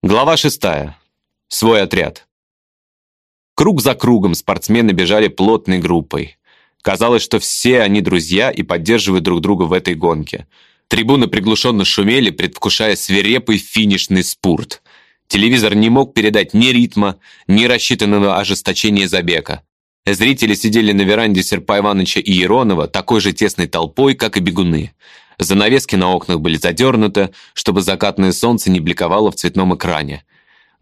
Глава шестая. Свой отряд. Круг за кругом спортсмены бежали плотной группой. Казалось, что все они друзья и поддерживают друг друга в этой гонке. Трибуны приглушенно шумели, предвкушая свирепый финишный спорт. Телевизор не мог передать ни ритма, ни рассчитанного ожесточения забега. Зрители сидели на веранде Серпа Ивановича и Еронова такой же тесной толпой, как и бегуны. Занавески на окнах были задернуты, чтобы закатное солнце не бликовало в цветном экране.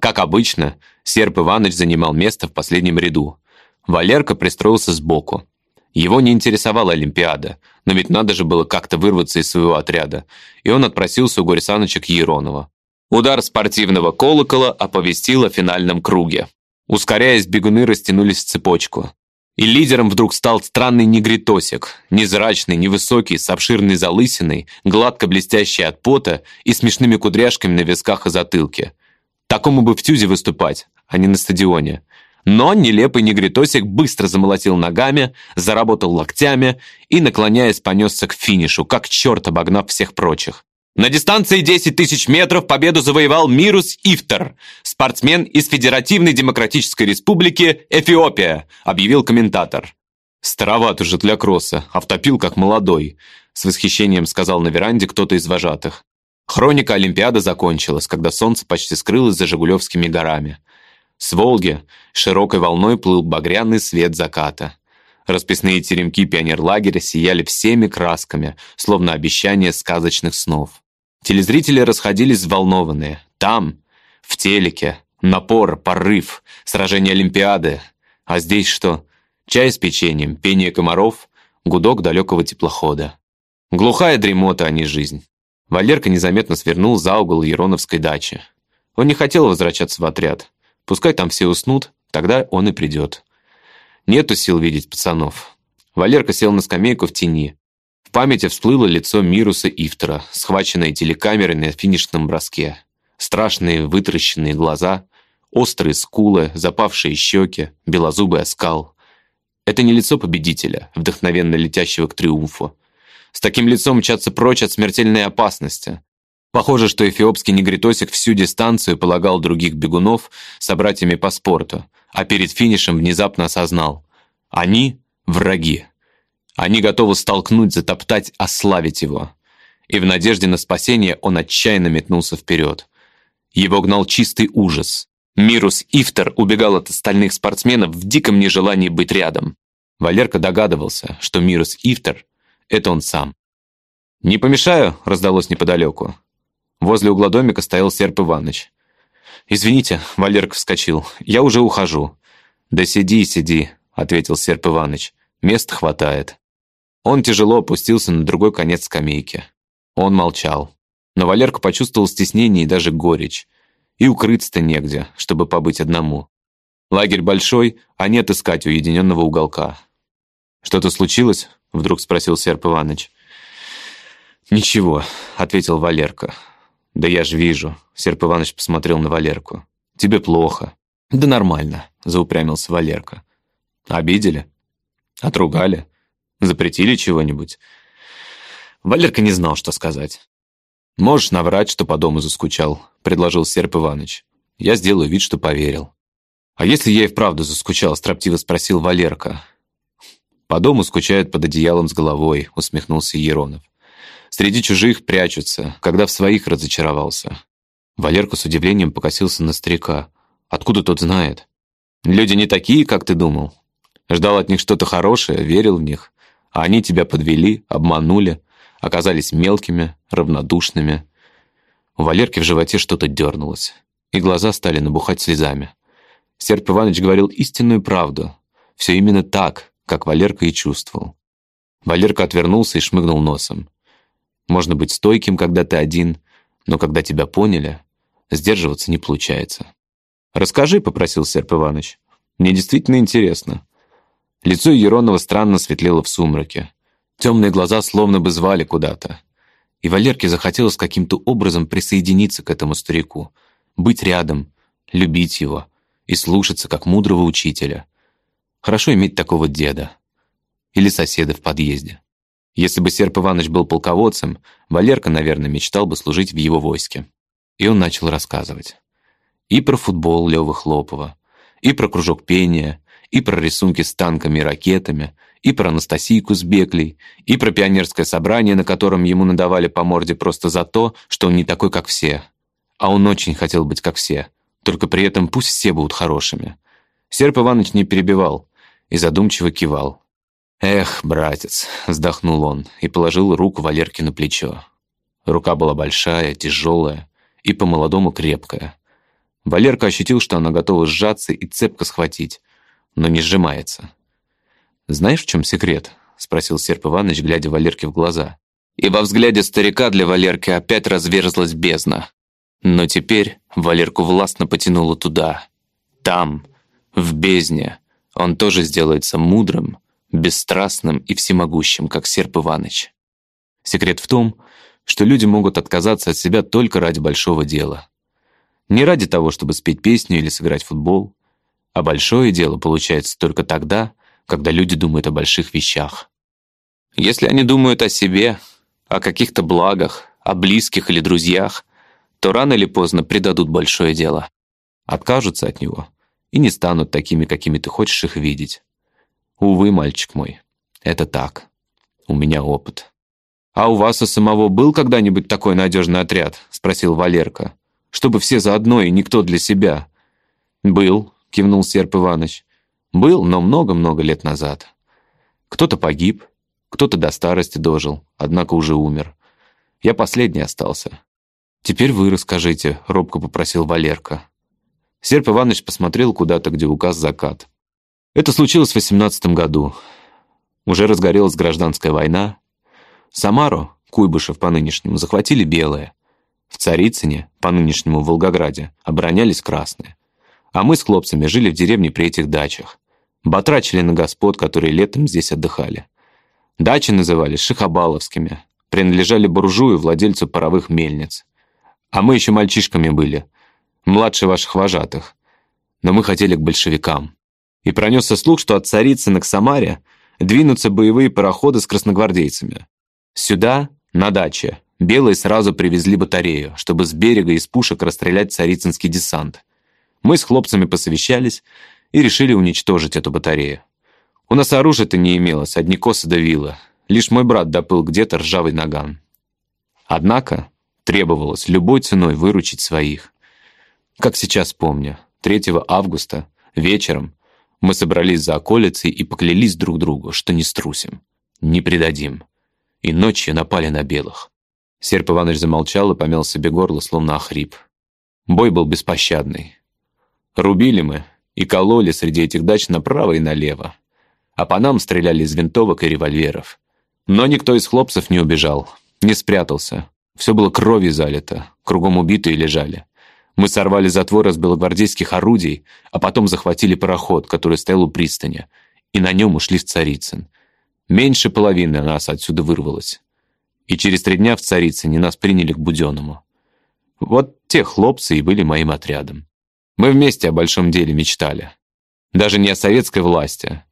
Как обычно, Серп Иванович занимал место в последнем ряду. Валерка пристроился сбоку. Его не интересовала Олимпиада, но ведь надо же было как-то вырваться из своего отряда, и он отпросился у Саныча к Еронова. Удар спортивного колокола оповестил о финальном круге. Ускоряясь, бегуны растянулись в цепочку. И лидером вдруг стал странный негритосик, незрачный, невысокий, с обширной залысиной, гладко блестящий от пота и смешными кудряшками на висках и затылке. Такому бы в тюзе выступать, а не на стадионе. Но нелепый негритосик быстро замолотил ногами, заработал локтями и, наклоняясь, понесся к финишу, как черт обогнав всех прочих. На дистанции 10 тысяч метров победу завоевал Мирус Ифтер, спортсмен из Федеративной Демократической Республики Эфиопия, объявил комментатор. Староват уже для кросса, автопил как молодой, с восхищением сказал на веранде кто-то из вожатых. Хроника Олимпиады закончилась, когда солнце почти скрылось за Жигулевскими горами. С Волги широкой волной плыл багряный свет заката. Расписные теремки пионерлагеря сияли всеми красками, словно обещание сказочных снов. Телезрители расходились взволнованные. Там, в телеке, напор, порыв, сражение Олимпиады. А здесь что? Чай с печеньем, пение комаров, гудок далекого теплохода. Глухая дремота, а не жизнь. Валерка незаметно свернул за угол Ероновской дачи. Он не хотел возвращаться в отряд. Пускай там все уснут, тогда он и придет. Нету сил видеть пацанов. Валерка сел на скамейку в тени. Памяти всплыло лицо Мируса Ифтера, схваченное телекамерой на финишном броске. Страшные вытращенные глаза, острые скулы, запавшие щеки, белозубый оскал. Это не лицо победителя, вдохновенно летящего к триумфу. С таким лицом мчаться прочь от смертельной опасности. Похоже, что эфиопский негритосик всю дистанцию полагал других бегунов собратьями по спорту, а перед финишем внезапно осознал. Они — враги. Они готовы столкнуть, затоптать, ославить его. И в надежде на спасение он отчаянно метнулся вперед. Его гнал чистый ужас. Мирус Ифтер убегал от остальных спортсменов в диком нежелании быть рядом. Валерка догадывался, что Мирус Ифтер — это он сам. «Не помешаю?» — раздалось неподалеку. Возле угла домика стоял Серп Иваныч. «Извините», — Валерка вскочил, — «я уже ухожу». «Да сиди, сиди», — ответил Серп Иваныч. «Места хватает». Он тяжело опустился на другой конец скамейки. Он молчал. Но Валерка почувствовал стеснение и даже горечь. И укрыться-то негде, чтобы побыть одному. Лагерь большой, а нет искать уединенного уголка. «Что-то случилось?» — вдруг спросил Серп Иваныч. «Ничего», — ответил Валерка. «Да я же вижу», — Серп Иваныч посмотрел на Валерку. «Тебе плохо». «Да нормально», — заупрямился Валерка. «Обидели? Отругали?» Запретили чего-нибудь?» Валерка не знал, что сказать. «Можешь наврать, что по дому заскучал», — предложил Серп Иваныч. «Я сделаю вид, что поверил». «А если я и вправду заскучал?» — строптиво спросил Валерка. «По дому скучают под одеялом с головой», — усмехнулся Еронов. «Среди чужих прячутся, когда в своих разочаровался». Валерка с удивлением покосился на старика. «Откуда тот знает?» «Люди не такие, как ты думал. Ждал от них что-то хорошее, верил в них. А они тебя подвели, обманули, оказались мелкими, равнодушными. У Валерки в животе что-то дернулось, и глаза стали набухать слезами. Серп Иванович говорил истинную правду. Все именно так, как Валерка и чувствовал. Валерка отвернулся и шмыгнул носом. Можно быть стойким, когда ты один, но когда тебя поняли, сдерживаться не получается. «Расскажи», — попросил Серп Иванович. «Мне действительно интересно». Лицо Еронова странно светлело в сумраке. Темные глаза словно бы звали куда-то. И Валерке захотелось каким-то образом присоединиться к этому старику, быть рядом, любить его и слушаться как мудрого учителя. Хорошо иметь такого деда или соседа в подъезде. Если бы Серп Иванович был полководцем, Валерка, наверное, мечтал бы служить в его войске. И он начал рассказывать. И про футбол Лёвы Хлопова, и про кружок пения, и про рисунки с танками и ракетами, и про Анастасийку с Беклей, и про пионерское собрание, на котором ему надавали по морде просто за то, что он не такой, как все. А он очень хотел быть как все, только при этом пусть все будут хорошими. Серп Иванович не перебивал и задумчиво кивал. «Эх, братец», — вздохнул он и положил руку Валерке на плечо. Рука была большая, тяжелая и по-молодому крепкая. Валерка ощутил, что она готова сжаться и цепко схватить, но не сжимается. «Знаешь, в чем секрет?» — спросил Серп Иванович, глядя Валерке в глаза. И во взгляде старика для Валерки опять разверзлась бездна. Но теперь Валерку властно потянуло туда. Там, в бездне, он тоже сделается мудрым, бесстрастным и всемогущим, как Серп Иваныч. Секрет в том, что люди могут отказаться от себя только ради большого дела. Не ради того, чтобы спеть песню или сыграть футбол, а большое дело получается только тогда, когда люди думают о больших вещах. Если они думают о себе, о каких-то благах, о близких или друзьях, то рано или поздно предадут большое дело, откажутся от него и не станут такими, какими ты хочешь их видеть. Увы, мальчик мой, это так. У меня опыт. «А у вас у самого был когда-нибудь такой надежный отряд?» — спросил Валерка. «Чтобы все заодно и никто для себя». «Был», — кивнул Серп Иваныч. «Был, но много-много лет назад. Кто-то погиб, кто-то до старости дожил, однако уже умер. Я последний остался. «Теперь вы расскажите», — робко попросил Валерка. Серп Иванович посмотрел куда-то, где указ закат. Это случилось в восемнадцатом году. Уже разгорелась гражданская война. Самару, Куйбышев по-нынешнему, захватили белые. В Царицыне, по-нынешнему в Волгограде, оборонялись красные. А мы с хлопцами жили в деревне при этих дачах. Батрачили на господ, которые летом здесь отдыхали. Дачи назывались Шихабаловскими, принадлежали буржую, владельцу паровых мельниц. А мы еще мальчишками были, младше ваших вожатых. Но мы хотели к большевикам. И пронесся слух, что от Царицына к Самаре двинутся боевые пароходы с красногвардейцами. Сюда, на даче, белые сразу привезли батарею, чтобы с берега из пушек расстрелять царицынский десант. Мы с хлопцами посовещались и решили уничтожить эту батарею. У нас оружия-то не имелось, одни косы давило. Лишь мой брат допыл где-то ржавый наган. Однако Требовалось любой ценой выручить своих. Как сейчас помню, 3 августа, вечером, мы собрались за околицей и поклялись друг другу, что не струсим, не предадим. И ночью напали на белых. Серп Иванович замолчал и помял себе горло, словно охрип. Бой был беспощадный. Рубили мы и кололи среди этих дач направо и налево. А по нам стреляли из винтовок и револьверов. Но никто из хлопцев не убежал, не спрятался. Все было кровью залито, кругом убитые лежали. Мы сорвали затвор из белогвардейских орудий, а потом захватили пароход, который стоял у пристани, и на нем ушли в Царицын. Меньше половины нас отсюда вырвалось. И через три дня в Царицыне нас приняли к Буденному. Вот те хлопцы и были моим отрядом. Мы вместе о большом деле мечтали. Даже не о советской власти,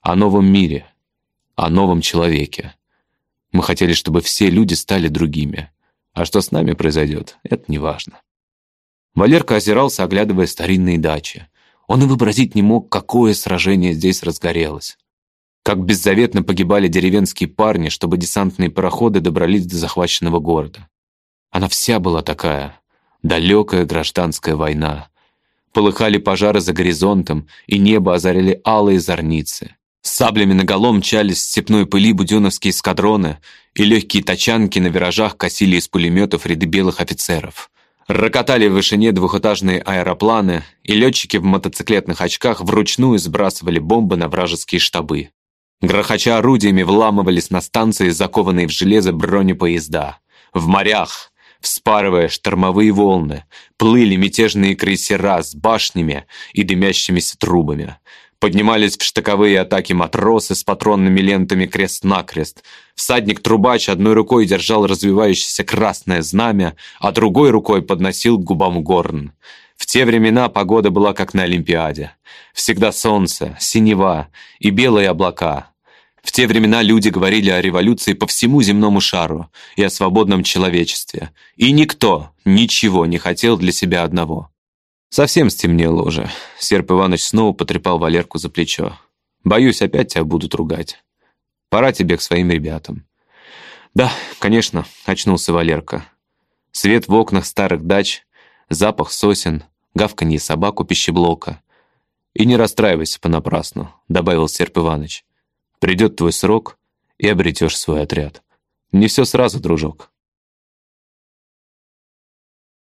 а о новом мире, о новом человеке. Мы хотели, чтобы все люди стали другими. А что с нами произойдет, это не важно. Валерка озирался, оглядывая старинные дачи. Он и вообразить не мог, какое сражение здесь разгорелось. Как беззаветно погибали деревенские парни, чтобы десантные пароходы добрались до захваченного города. Она вся была такая. Далекая гражданская война. Полыхали пожары за горизонтом, и небо озарили алые зорницы. С саблями наголом мчались в степной пыли буденовские эскадроны, и легкие тачанки на виражах косили из пулеметов ряды белых офицеров. Рокотали в вышине двухэтажные аэропланы, и летчики в мотоциклетных очках вручную сбрасывали бомбы на вражеские штабы. Грохоча орудиями вламывались на станции, закованные в железо бронепоезда. В морях, вспарывая штормовые волны, плыли мятежные крейсера с башнями и дымящимися трубами. Поднимались в штыковые атаки матросы с патронными лентами крест-накрест. Всадник-трубач одной рукой держал развивающееся красное знамя, а другой рукой подносил к губам горн. В те времена погода была как на Олимпиаде. Всегда солнце, синева и белые облака. В те времена люди говорили о революции по всему земному шару и о свободном человечестве. И никто ничего не хотел для себя одного Совсем стемнело уже. Серп Иванович снова потрепал Валерку за плечо. «Боюсь, опять тебя будут ругать. Пора тебе к своим ребятам». «Да, конечно», — очнулся Валерка. Свет в окнах старых дач, запах сосен, гавканье собак у пищеблока. «И не расстраивайся понапрасну», — добавил Серп Иванович. «Придет твой срок, и обретешь свой отряд. Не все сразу, дружок.